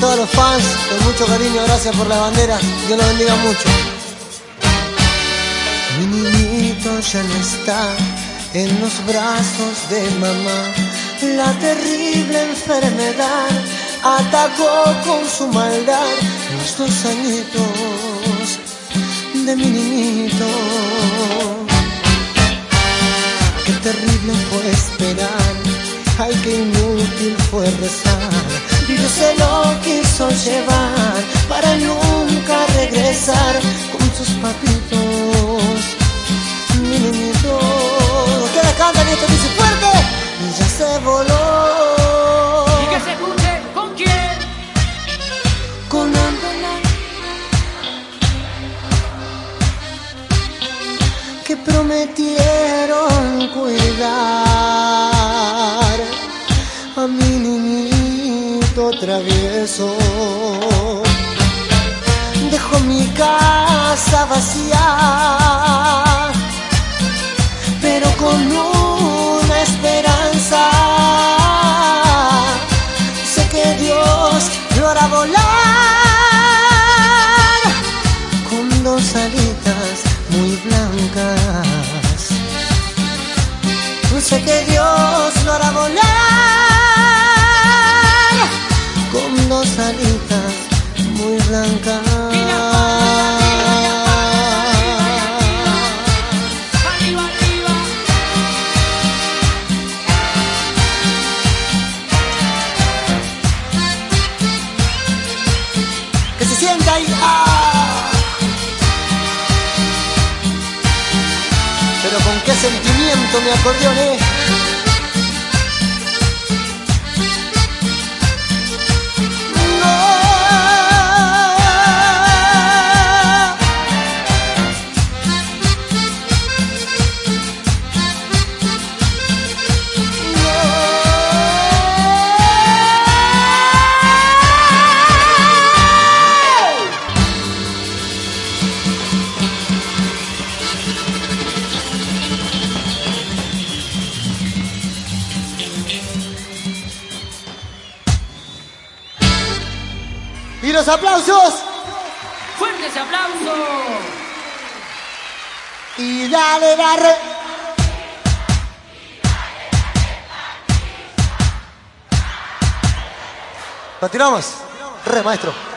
todos los fans, con mucho cariño, gracias por las banderas, Dios los bendiga mucho. Mi niñito ya no está en los brazos de mamá, la terrible enfermedad atacó con su maldad los dos añitos de mi niñito. Qué terrible fue esperar, ay qué inútil fue rezar. Se lo quiso llevar para nunca regresar con sus papitos. Mi niñito, que cantan y esto dice fuerte, y ya se voló. Y que se escuche con quién. con Ángela que prometieron cuidar travieso. Dejo mi casa vacía, pero con una esperanza. Sé que Dios lo hará volar con dos alitas muy blancas. Sé que Dios lo hará volar muy arriba. Que se sienta ahí. ¡Ah! Pero con qué sentimiento mi acordeón, Y los aplausos. Fuerte ese aplauso. Y dale, dale. Continuamos. Re, maestro.